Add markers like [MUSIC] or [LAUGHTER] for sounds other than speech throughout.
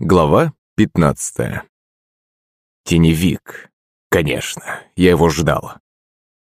Глава 15 Теневик. Конечно, я его ждал.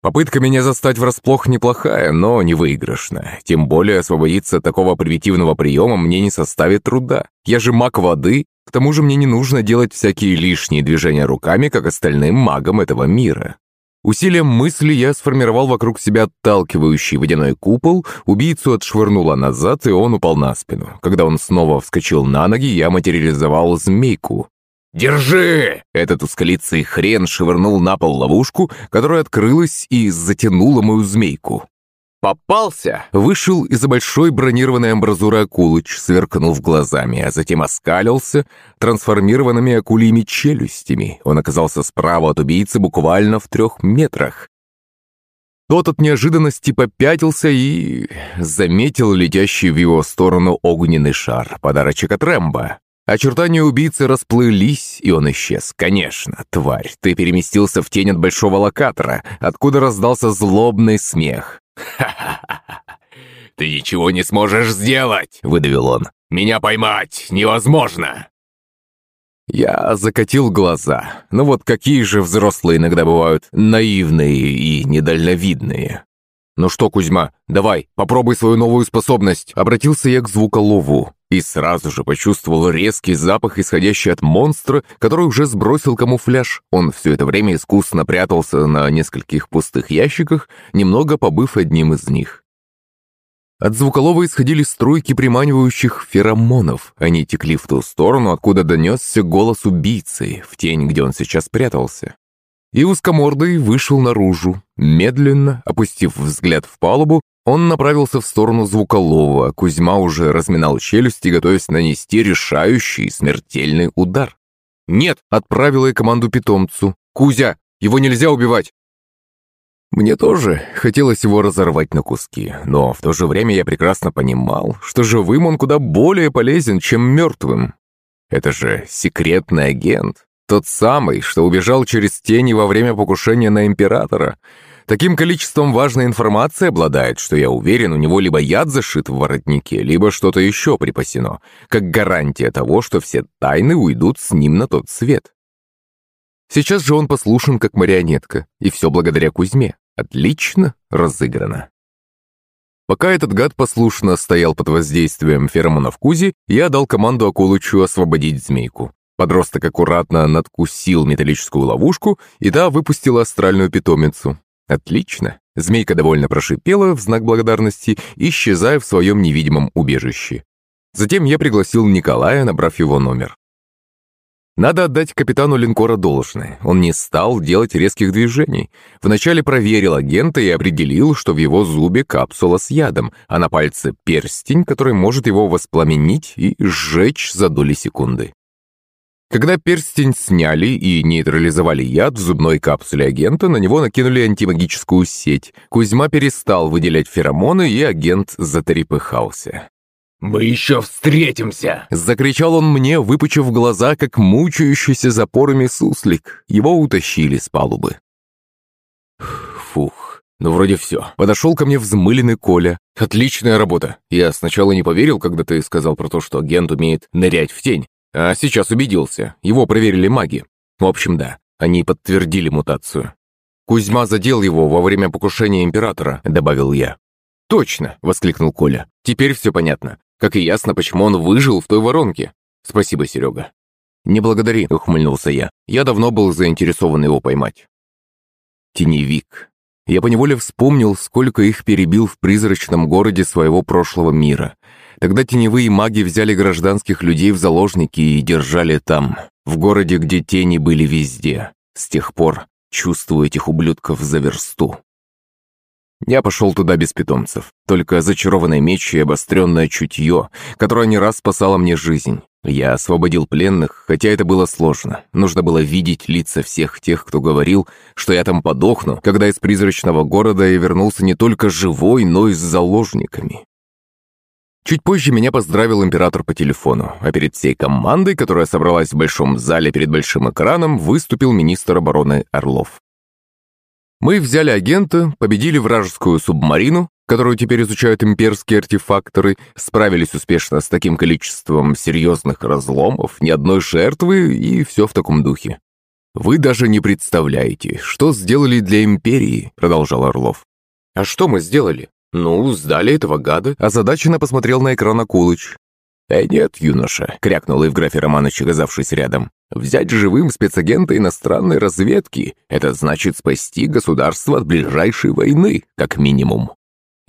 Попытка меня застать врасплох неплохая, но не выигрышная. Тем более освободиться от такого примитивного приема мне не составит труда. Я же маг воды, к тому же мне не нужно делать всякие лишние движения руками, как остальным магам этого мира. Усилием мысли я сформировал вокруг себя отталкивающий водяной купол, убийцу отшвырнуло назад, и он упал на спину. Когда он снова вскочил на ноги, я материализовал змейку. «Держи!» Этот ускалицый хрен швырнул на пол ловушку, которая открылась и затянула мою змейку. «Попался!» Вышел из-за большой бронированной амбразуры Акулыч, сверкнув глазами, а затем оскалился трансформированными акульями челюстями. Он оказался справа от убийцы буквально в трех метрах. Тот от неожиданности попятился и... заметил летящий в его сторону огненный шар, подарочек от Рэмбо. Очертания убийцы расплылись, и он исчез. Конечно, тварь, ты переместился в тень от большого локатора, откуда раздался злобный смех. «Ха-ха-ха! [LAUGHS] Ты ничего не сможешь сделать!» — выдавил он. «Меня поймать невозможно!» Я закатил глаза. Ну вот какие же взрослые иногда бывают наивные и недальновидные. «Ну что, Кузьма, давай, попробуй свою новую способность!» Обратился я к звуколову и сразу же почувствовал резкий запах, исходящий от монстра, который уже сбросил камуфляж. Он все это время искусно прятался на нескольких пустых ящиках, немного побыв одним из них. От звуколова исходили струйки приманивающих феромонов. Они текли в ту сторону, откуда донесся голос убийцы, в тень, где он сейчас прятался и узкомордый вышел наружу. Медленно, опустив взгляд в палубу, он направился в сторону звуколова. Кузьма уже разминал челюсти, готовясь нанести решающий смертельный удар. «Нет!» — отправила я команду питомцу. «Кузя, его нельзя убивать!» Мне тоже хотелось его разорвать на куски, но в то же время я прекрасно понимал, что живым он куда более полезен, чем мертвым. Это же секретный агент, тот самый, что убежал через тени во время покушения на императора. Таким количеством важной информации обладает, что я уверен, у него либо яд зашит в воротнике, либо что-то еще припасено, как гарантия того, что все тайны уйдут с ним на тот свет. Сейчас же он послушен как марионетка, и все благодаря Кузьме. Отлично разыграно. Пока этот гад послушно стоял под воздействием феромонов Кузи, я дал команду Акулычу освободить змейку. Подросток аккуратно надкусил металлическую ловушку, и та выпустила астральную питомицу. Отлично. Змейка довольно прошипела в знак благодарности, исчезая в своем невидимом убежище. Затем я пригласил Николая, набрав его номер. Надо отдать капитану линкора должное. Он не стал делать резких движений. Вначале проверил агента и определил, что в его зубе капсула с ядом, а на пальце перстень, который может его воспламенить и сжечь за доли секунды. Когда перстень сняли и нейтрализовали яд в зубной капсуле агента, на него накинули антимагическую сеть. Кузьма перестал выделять феромоны, и агент затрепыхался. «Мы еще встретимся!» Закричал он мне, выпучив глаза, как мучающийся запорами суслик. Его утащили с палубы. Фух, ну вроде все. Подошел ко мне взмыленный Коля. Отличная работа. Я сначала не поверил, когда ты сказал про то, что агент умеет нырять в тень. А сейчас убедился. Его проверили маги. В общем, да, они подтвердили мутацию. «Кузьма задел его во время покушения императора», — добавил я. «Точно!» — воскликнул Коля. «Теперь все понятно. Как и ясно, почему он выжил в той воронке. Спасибо, Серега». «Не благодари», — ухмыльнулся я. «Я давно был заинтересован его поймать». Теневик. Я поневоле вспомнил, сколько их перебил в призрачном городе своего прошлого мира. Тогда теневые маги взяли гражданских людей в заложники и держали там, в городе, где тени были везде. С тех пор чувствую этих ублюдков за версту. Я пошел туда без питомцев, только зачарованный меч и обостренное чутье, которое не раз спасало мне жизнь. Я освободил пленных, хотя это было сложно. Нужно было видеть лица всех тех, кто говорил, что я там подохну, когда из призрачного города я вернулся не только живой, но и с заложниками. Чуть позже меня поздравил император по телефону, а перед всей командой, которая собралась в большом зале перед большим экраном, выступил министр обороны Орлов. Мы взяли агента, победили вражескую субмарину, которую теперь изучают имперские артефакторы, справились успешно с таким количеством серьезных разломов, ни одной жертвы и все в таком духе. «Вы даже не представляете, что сделали для империи», — продолжал Орлов. «А что мы сделали?» «Ну, сдали этого гада», — озадаченно посмотрел на экран Акулыч. «Э, нет, юноша», — крякнул Евграфий Романович, оказавшись рядом. «Взять живым спецагента иностранной разведки — это значит спасти государство от ближайшей войны, как минимум».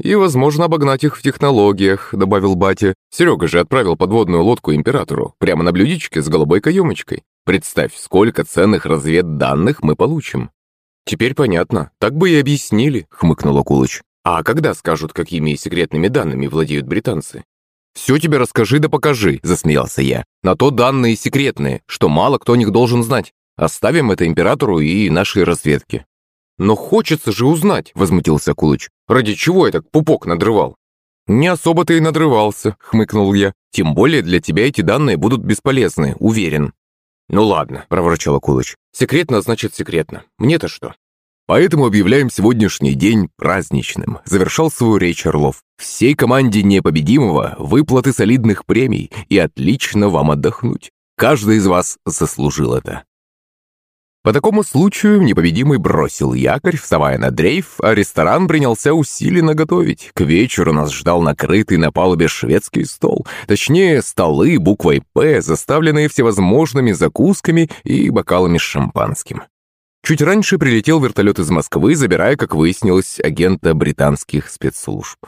«И, возможно, обогнать их в технологиях», — добавил батя. «Серега же отправил подводную лодку императору, прямо на блюдечке с голубой каемочкой. Представь, сколько ценных разведданных мы получим». «Теперь понятно. Так бы и объяснили», — хмыкнул Акулыч. «А когда скажут, какими секретными данными владеют британцы?» «Все тебе расскажи да покажи», — засмеялся я. «На то данные секретные, что мало кто о них должен знать. Оставим это императору и нашей разведке». «Но хочется же узнать», — возмутился Кулыч. «Ради чего я так пупок надрывал?» «Не особо ты и надрывался», — хмыкнул я. «Тем более для тебя эти данные будут бесполезны, уверен». «Ну ладно», — проворчал Акулыч. «Секретно значит секретно. Мне-то что?» Поэтому объявляем сегодняшний день праздничным», — завершал свою речь Орлов. «Всей команде непобедимого выплаты солидных премий и отлично вам отдохнуть. Каждый из вас заслужил это». По такому случаю непобедимый бросил якорь, вставая на дрейф, а ресторан принялся усиленно готовить. К вечеру нас ждал накрытый на палубе шведский стол, точнее, столы буквой «П», заставленные всевозможными закусками и бокалами с шампанским. Чуть раньше прилетел вертолет из Москвы, забирая, как выяснилось, агента британских спецслужб.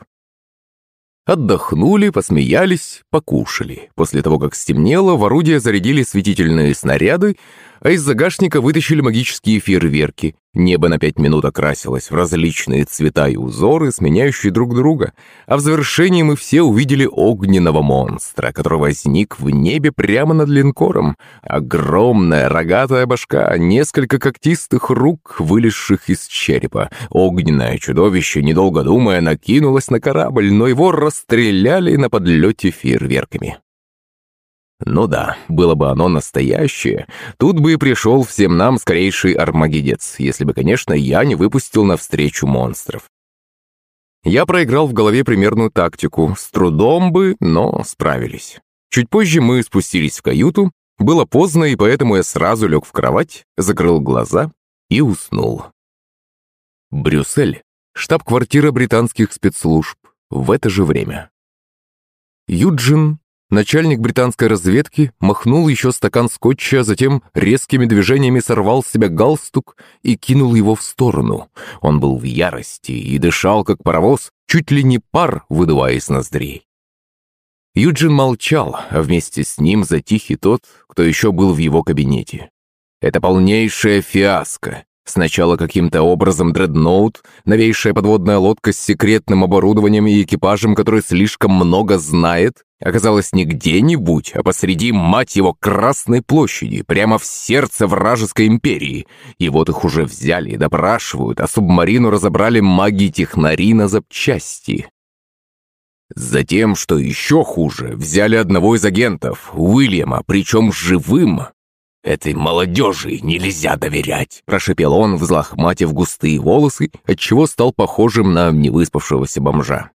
Отдохнули, посмеялись, покушали. После того, как стемнело, в орудие зарядили светительные снаряды, а из загашника вытащили магические фейерверки. Небо на пять минут окрасилось в различные цвета и узоры, сменяющие друг друга, а в завершении мы все увидели огненного монстра, который возник в небе прямо над линкором. Огромная рогатая башка, несколько когтистых рук, вылезших из черепа. Огненное чудовище, недолго думая, накинулось на корабль, но его расстреляли на подлете фейерверками. Ну да, было бы оно настоящее, тут бы и пришел всем нам скорейший армагедец, если бы, конечно, я не выпустил навстречу монстров. Я проиграл в голове примерную тактику, с трудом бы, но справились. Чуть позже мы спустились в каюту, было поздно, и поэтому я сразу лег в кровать, закрыл глаза и уснул. Брюссель, штаб-квартира британских спецслужб, в это же время. Юджин Начальник британской разведки махнул еще стакан скотча, а затем резкими движениями сорвал с себя галстук и кинул его в сторону. Он был в ярости и дышал, как паровоз, чуть ли не пар, выдувая из ноздрей. Юджин молчал, а вместе с ним затих и тот, кто еще был в его кабинете. Это полнейшая фиаско. Сначала каким-то образом дредноут, новейшая подводная лодка с секретным оборудованием и экипажем, который слишком много знает, оказалась не где-нибудь, а посреди, мать его, Красной площади, прямо в сердце вражеской империи. И вот их уже взяли и допрашивают, а субмарину разобрали маги-технари на запчасти. Затем, что еще хуже, взяли одного из агентов, Уильяма, причем живым, «Этой молодежи нельзя доверять!» – прошепел он, взлохматив густые волосы, отчего стал похожим на невыспавшегося бомжа.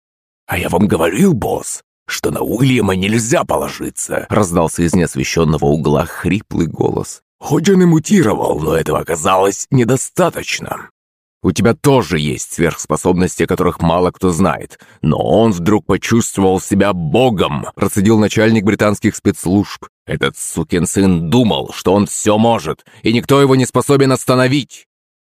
«А я вам говорил, босс, что на Уильяма нельзя положиться!» – раздался из неосвещенного угла хриплый голос. «Хоть он и мутировал, но этого оказалось недостаточно. У тебя тоже есть сверхспособности, о которых мало кто знает. Но он вдруг почувствовал себя богом, процедил начальник британских спецслужб. Этот сукин сын думал, что он все может, и никто его не способен остановить.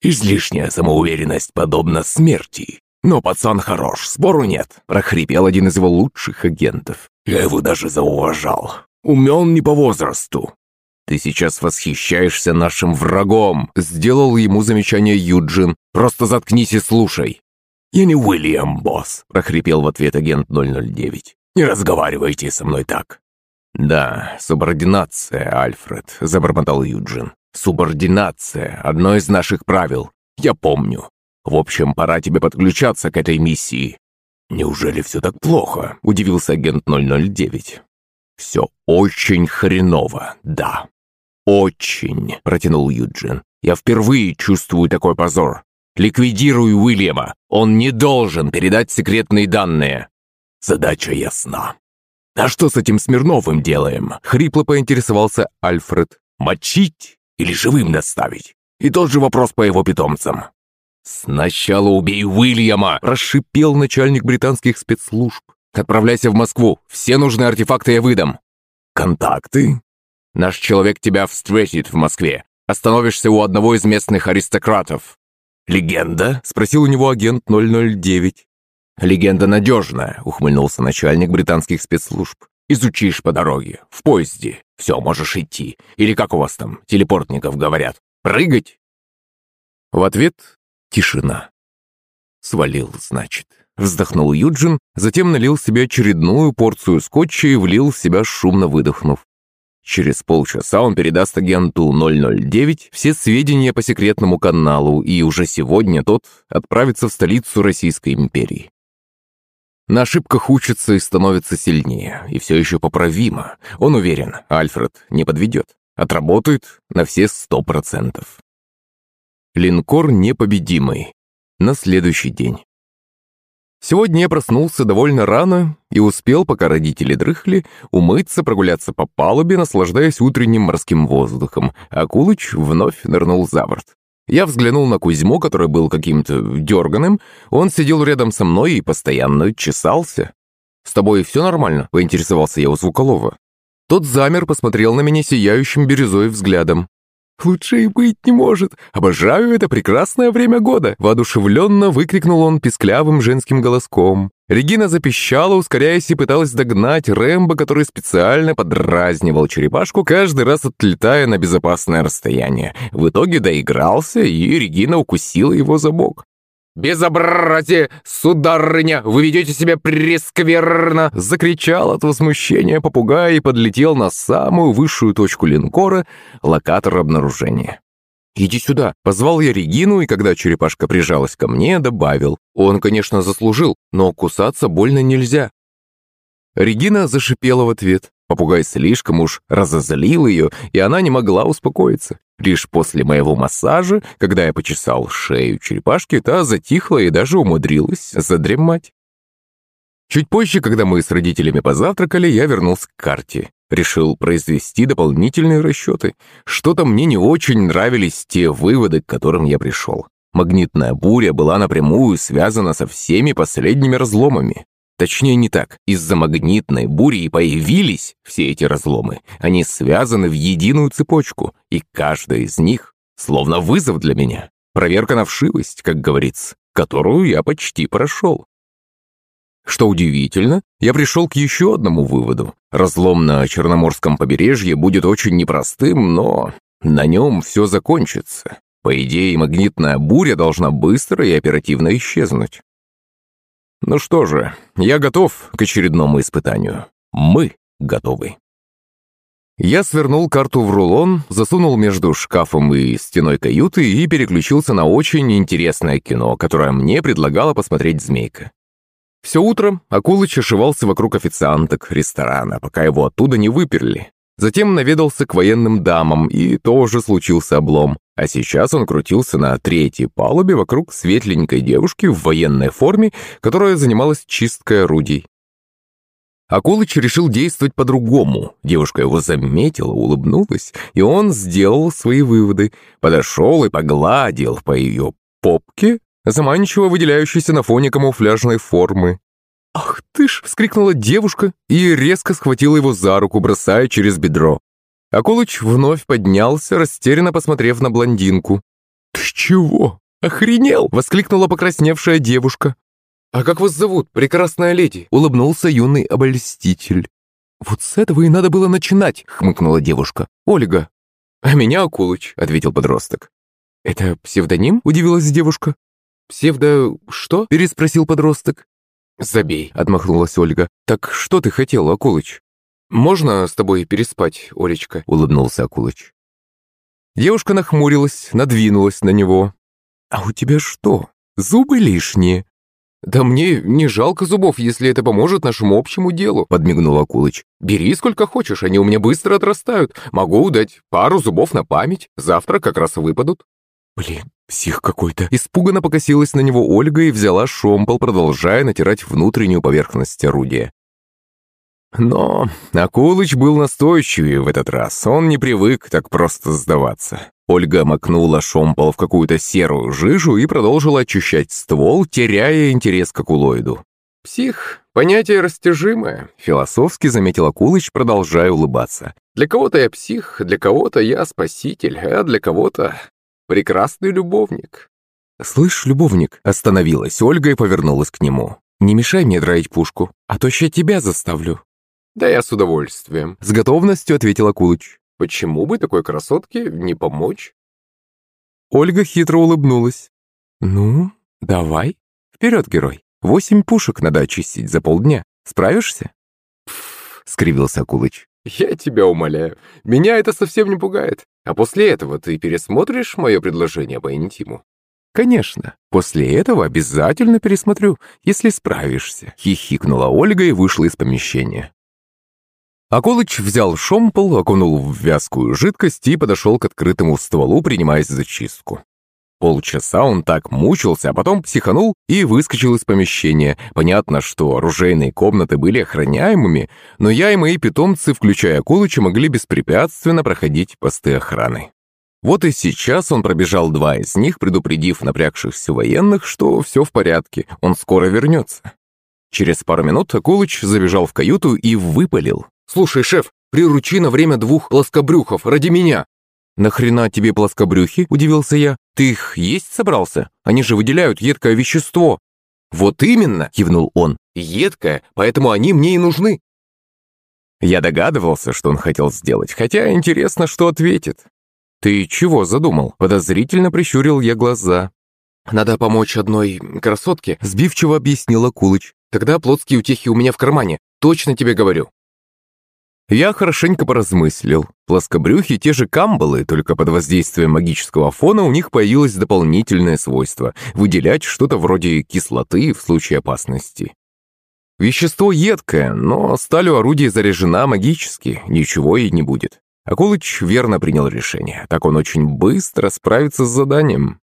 Излишняя самоуверенность подобна смерти. Но пацан хорош, спору нет, прохрипел один из его лучших агентов. Я его даже зауважал. Умен не по возрасту, «Ты сейчас восхищаешься нашим врагом!» Сделал ему замечание Юджин. «Просто заткнись и слушай!» «Я не Уильям, босс!» прохрипел в ответ агент 009. «Не разговаривайте со мной так!» «Да, субординация, Альфред», — забормотал Юджин. «Субординация — одно из наших правил. Я помню. В общем, пора тебе подключаться к этой миссии». «Неужели все так плохо?» — удивился агент 009. «Все очень хреново, да. «Очень», — протянул Юджин. «Я впервые чувствую такой позор. Ликвидируй Уильяма. Он не должен передать секретные данные. Задача ясна. А что с этим Смирновым делаем? Хрипло поинтересовался Альфред. Мочить или живым доставить? И тот же вопрос по его питомцам. «Сначала убей Уильяма!» – расшипел начальник британских спецслужб. «Отправляйся в Москву. Все нужные артефакты я выдам». «Контакты?» «Наш человек тебя встретит в Москве. Остановишься у одного из местных аристократов». «Легенда?» – спросил у него агент 009. «Легенда надежная», – ухмыльнулся начальник британских спецслужб. «Изучишь по дороге, в поезде. Все, можешь идти. Или как у вас там, телепортников говорят, прыгать?» В ответ тишина. «Свалил, значит». Вздохнул Юджин, затем налил себе очередную порцию скотча и влил в себя, шумно выдохнув. Через полчаса он передаст агенту 009 все сведения по секретному каналу, и уже сегодня тот отправится в столицу Российской империи. На ошибках учится и становится сильнее, и все еще поправимо. Он уверен, Альфред не подведет. Отработает на все сто процентов. Линкор непобедимый. На следующий день. Сегодня я проснулся довольно рано и успел, пока родители дрыхли, умыться, прогуляться по палубе, наслаждаясь утренним морским воздухом, а Кулыч вновь нырнул за борт. Я взглянул на Кузьмо, который был каким-то дерганым. Он сидел рядом со мной и постоянно чесался. «С тобой все нормально?» – поинтересовался я у Звуколова. Тот замер, посмотрел на меня сияющим бирюзой взглядом. «Лучше и быть не может! Обожаю это прекрасное время года!» Воодушевленно выкрикнул он писклявым женским голоском. Регина запищала, ускоряясь и пыталась догнать Рэмбо, который специально подразнивал черепашку, каждый раз отлетая на безопасное расстояние. В итоге доигрался, и Регина укусила его за бок. «Безобразие, сударыня! Вы ведете себя прескверно!» Закричал от возмущения попугай и подлетел на самую высшую точку линкора, локатор обнаружения. «Иди сюда!» – позвал я Регину, и когда черепашка прижалась ко мне, добавил. «Он, конечно, заслужил, но кусаться больно нельзя». Регина зашипела в ответ. Попугай слишком уж разозлил ее, и она не могла успокоиться. Лишь после моего массажа, когда я почесал шею черепашки, та затихла и даже умудрилась задремать. Чуть позже, когда мы с родителями позавтракали, я вернулся к карте. Решил произвести дополнительные расчеты. Что-то мне не очень нравились те выводы, к которым я пришел. Магнитная буря была напрямую связана со всеми последними разломами. Точнее, не так. Из-за магнитной бури и появились все эти разломы. Они связаны в единую цепочку, и каждая из них словно вызов для меня. Проверка на вшивость, как говорится, которую я почти прошел. Что удивительно, я пришел к еще одному выводу. Разлом на Черноморском побережье будет очень непростым, но на нем все закончится. По идее, магнитная буря должна быстро и оперативно исчезнуть. Ну что же, я готов к очередному испытанию. Мы готовы. Я свернул карту в рулон, засунул между шкафом и стеной каюты и переключился на очень интересное кино, которое мне предлагала посмотреть Змейка. Все утро Акулыч ошивался вокруг официанток ресторана, пока его оттуда не выперли. Затем наведался к военным дамам, и тоже случился облом. А сейчас он крутился на третьей палубе вокруг светленькой девушки в военной форме, которая занималась чисткой орудий. Акулыч решил действовать по-другому. Девушка его заметила, улыбнулась, и он сделал свои выводы. Подошел и погладил по ее попке, заманчиво выделяющейся на фоне камуфляжной формы. «Ах ты ж!» — вскрикнула девушка и резко схватила его за руку, бросая через бедро. Акулыч вновь поднялся, растерянно посмотрев на блондинку. «Ты чего? Охренел!» — воскликнула покрасневшая девушка. «А как вас зовут, прекрасная леди?» — улыбнулся юный обольститель. «Вот с этого и надо было начинать», — хмыкнула девушка. «Ольга». «А меня Акулыч», — ответил подросток. «Это псевдоним?» — удивилась девушка. «Псевдо... что?» — переспросил подросток. «Забей», — отмахнулась Ольга. «Так что ты хотел, Акулыч?» «Можно с тобой переспать, Олечка?» — улыбнулся Акулыч. Девушка нахмурилась, надвинулась на него. «А у тебя что, зубы лишние?» «Да мне не жалко зубов, если это поможет нашему общему делу», — подмигнул Акулыч. «Бери сколько хочешь, они у меня быстро отрастают. Могу дать пару зубов на память, завтра как раз выпадут». Блин, псих какой-то. Испуганно покосилась на него Ольга и взяла шомпол, продолжая натирать внутреннюю поверхность орудия. Но Акулыч был настойчивее в этот раз. Он не привык так просто сдаваться. Ольга макнула шомпол в какую-то серую жижу и продолжила очищать ствол, теряя интерес к акулоиду. «Псих — понятие растяжимое», — философски заметил Акулыч, продолжая улыбаться. «Для кого-то я псих, для кого-то я спаситель, а для кого-то прекрасный любовник». «Слышь, любовник», — остановилась Ольга и повернулась к нему. «Не мешай мне драить пушку, а то я тебя заставлю». «Да я с удовольствием», — с готовностью ответил Акулыч. «Почему бы такой красотке не помочь?» Ольга хитро улыбнулась. «Ну, давай. Вперед, герой. Восемь пушек надо очистить за полдня. Справишься?» «Пф», — скривился Акулыч. «Я тебя умоляю. Меня это совсем не пугает. А после этого ты пересмотришь мое предложение по интиму?» «Конечно. После этого обязательно пересмотрю, если справишься», — хихикнула Ольга и вышла из помещения. Акулыч взял шомпол, окунул в вязкую жидкость и подошел к открытому стволу, принимаясь за чистку. Полчаса он так мучился, а потом психанул и выскочил из помещения. Понятно, что оружейные комнаты были охраняемыми, но я и мои питомцы, включая Акулыча, могли беспрепятственно проходить посты охраны. Вот и сейчас он пробежал два из них, предупредив напрягшихся военных, что все в порядке, он скоро вернется. Через пару минут Акулыч забежал в каюту и выпалил. «Слушай, шеф, приручи на время двух плоскобрюхов ради меня!» «Нахрена тебе плоскобрюхи?» – удивился я. «Ты их есть собрался? Они же выделяют едкое вещество». «Вот именно!» – кивнул он. «Едкое, поэтому они мне и нужны». Я догадывался, что он хотел сделать, хотя интересно, что ответит. «Ты чего задумал?» – подозрительно прищурил я глаза. «Надо помочь одной красотке», – сбивчиво объяснила Кулыч. «Тогда плотские утехи у меня в кармане, точно тебе говорю». Я хорошенько поразмыслил. Плоскобрюхи те же камбалы, только под воздействием магического фона у них появилось дополнительное свойство – выделять что-то вроде кислоты в случае опасности. Вещество едкое, но сталь у орудия заряжена магически, ничего ей не будет. Акулыч верно принял решение, так он очень быстро справится с заданием.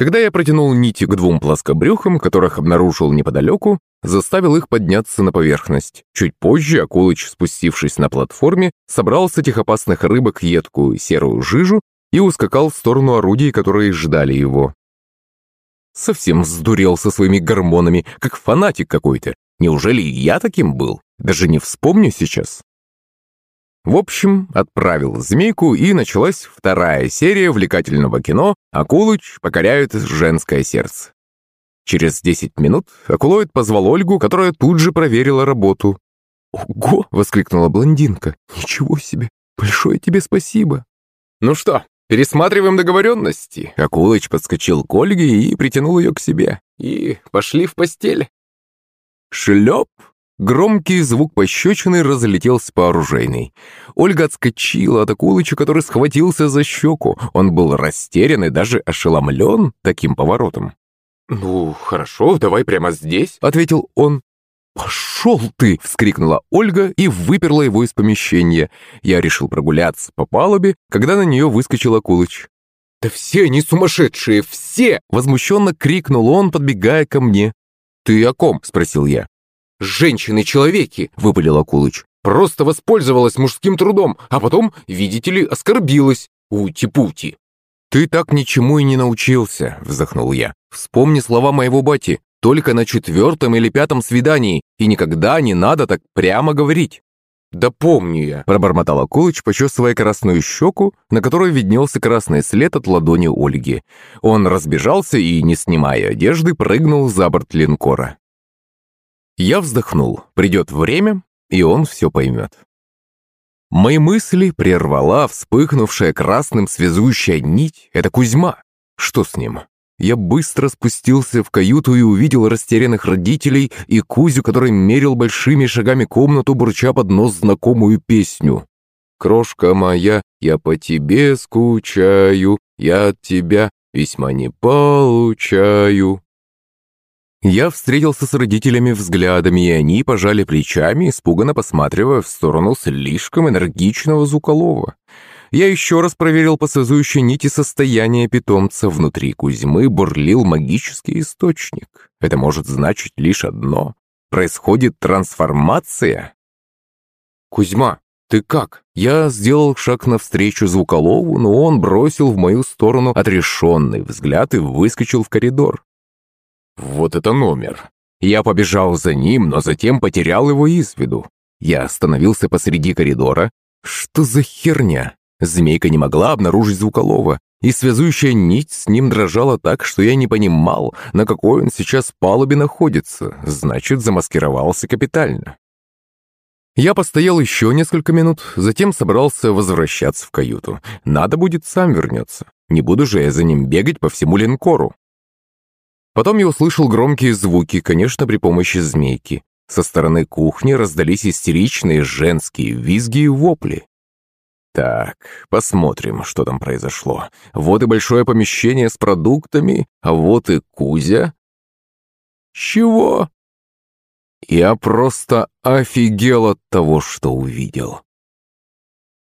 Когда я протянул нити к двум плоскобрюхам, которых обнаружил неподалеку, заставил их подняться на поверхность. Чуть позже Акулыч, спустившись на платформе, собрал с этих опасных рыбок едкую серую жижу и ускакал в сторону орудий, которые ждали его. Совсем сдурел со своими гормонами, как фанатик какой-то. Неужели я таким был? Даже не вспомню сейчас. В общем, отправил змейку, и началась вторая серия увлекательного кино «Акулыч покоряет женское сердце». Через 10 минут Акулоид позвал Ольгу, которая тут же проверила работу. «Ого!» — воскликнула блондинка. «Ничего себе! Большое тебе спасибо!» «Ну что, пересматриваем договоренности?» Акулыч подскочил к Ольге и притянул ее к себе. «И пошли в постель!» Шлеп! Громкий звук пощечины разлетелся по оружейной. Ольга отскочила от Акулыча, который схватился за щеку. Он был растерян и даже ошеломлен таким поворотом. «Ну, хорошо, давай прямо здесь», — ответил он. «Пошел ты!» — вскрикнула Ольга и выперла его из помещения. Я решил прогуляться по палубе, когда на нее выскочил Акулыч. «Да все они сумасшедшие, все!» — возмущенно крикнул он, подбегая ко мне. «Ты о ком?» — спросил я. «Женщины-человеки!» — выпалил Акулыч. «Просто воспользовалась мужским трудом, а потом, видите ли, оскорбилась. Ути-пути!» «Ты так ничему и не научился», — вздохнул я. «Вспомни слова моего бати. Только на четвертом или пятом свидании, и никогда не надо так прямо говорить». «Да помню я», — пробормотал Акулыч, почесывая красную щеку, на которой виднелся красный след от ладони Ольги. Он разбежался и, не снимая одежды, прыгнул за борт линкора. Я вздохнул. Придет время, и он все поймет. Мои мысли прервала вспыхнувшая красным связующая нить. Это Кузьма. Что с ним? Я быстро спустился в каюту и увидел растерянных родителей и Кузю, который мерил большими шагами комнату, бурча под нос знакомую песню. «Крошка моя, я по тебе скучаю, я от тебя весьма не получаю». Я встретился с родителями взглядами, и они пожали плечами, испуганно посматривая в сторону слишком энергичного Зуколова. Я еще раз проверил по связующей нити состояние питомца. Внутри Кузьмы бурлил магический источник. Это может значить лишь одно. Происходит трансформация. «Кузьма, ты как?» Я сделал шаг навстречу Звуколову, но он бросил в мою сторону отрешенный взгляд и выскочил в коридор. Вот это номер. Я побежал за ним, но затем потерял его из виду. Я остановился посреди коридора. Что за херня? Змейка не могла обнаружить Звуколова, и связующая нить с ним дрожала так, что я не понимал, на какой он сейчас палубе находится. Значит, замаскировался капитально. Я постоял еще несколько минут, затем собрался возвращаться в каюту. Надо будет, сам вернется. Не буду же я за ним бегать по всему линкору. Потом я услышал громкие звуки, конечно, при помощи змейки. Со стороны кухни раздались истеричные женские визги и вопли. Так, посмотрим, что там произошло. Вот и большое помещение с продуктами, а вот и Кузя. Чего? Я просто офигел от того, что увидел.